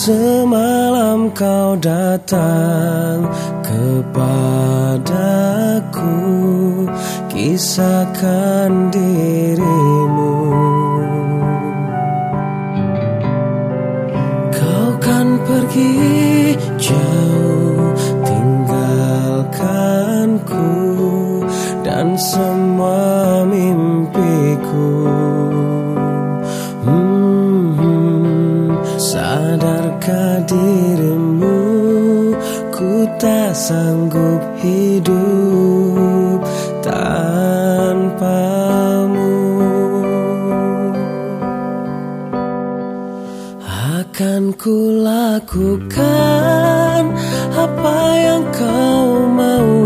Semalam kau datang kepadaku Kisahkan dirimu. Kau kan pergi jauh tinggalkanku Dan semua Sadarkah dirimu? Ku tak sanggup hidup tanpamu. Akan ku lakukan apa yang kau mau.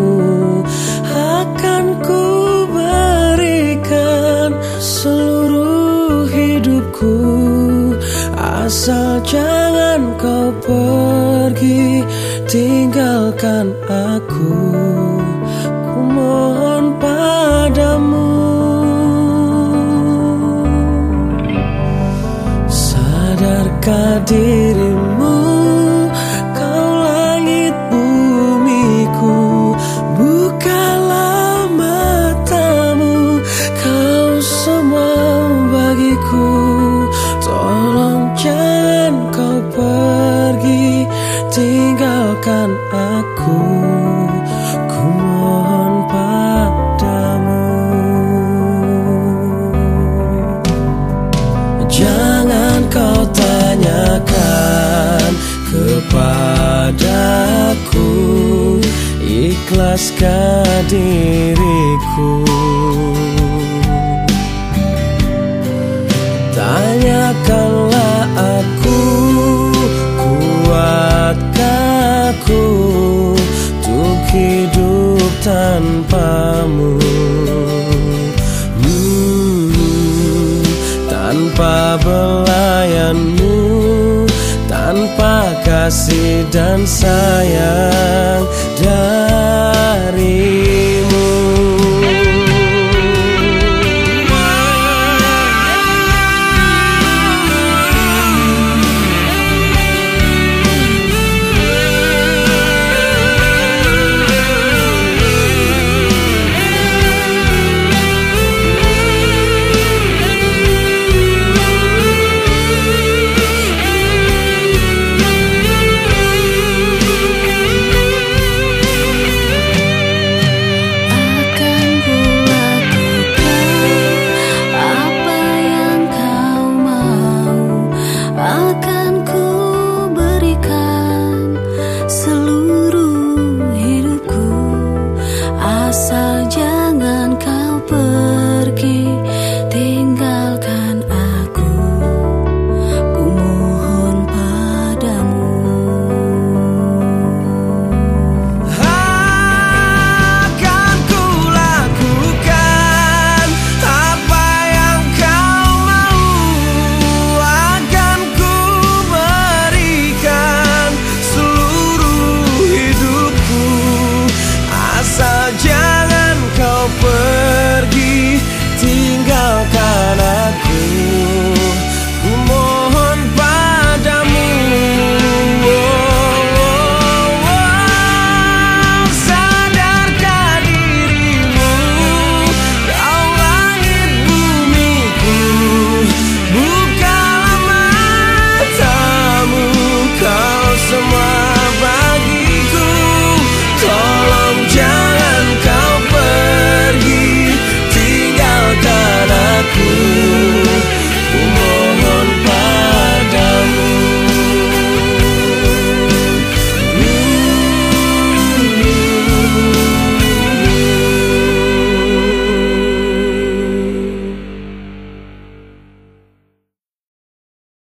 Akan ku berikan seluruh hidupku Asal jangan kau pergi Tinggalkan aku. Ku mohon padamu. Sadarkah dirimu Tinggalkan aku Ku mohon padamu. Jangan kau tanyakan kepadaku Ikhlaskah diriku. Tanyakanlah kasih dan sayang dari